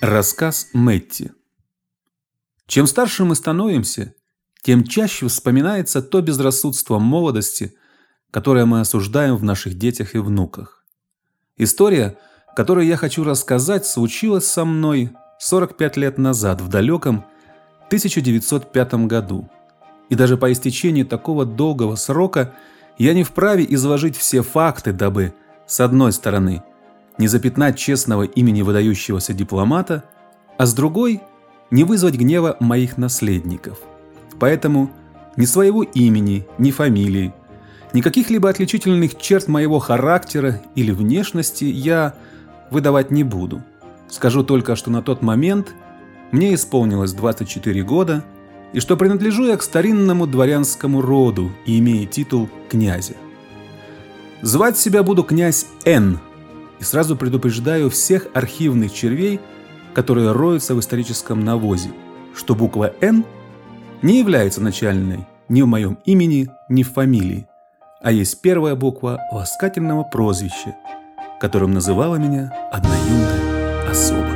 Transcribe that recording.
Рассказ Мэтти Чем старше мы становимся, тем чаще вспоминается то безрассудство молодости, которое мы осуждаем в наших детях и внуках. История, которую я хочу рассказать, случилась со мной 45 лет назад в далеком 1905 году. И даже по истечении такого долгого срока я не вправе изложить все факты, дабы, с одной стороны, не запятнать честного имени выдающегося дипломата, а с другой – не вызвать гнева моих наследников. Поэтому ни своего имени, ни фамилии, ни каких-либо отличительных черт моего характера или внешности я выдавать не буду. Скажу только, что на тот момент мне исполнилось 24 года, и что принадлежу я к старинному дворянскому роду и имею титул князя. Звать себя буду князь Н, и сразу предупреждаю всех архивных червей, которые роются в историческом навозе, что буква «Н» не является начальной ни в моем имени, ни в фамилии, а есть первая буква ласкательного прозвища, которым называла меня одна юная особа.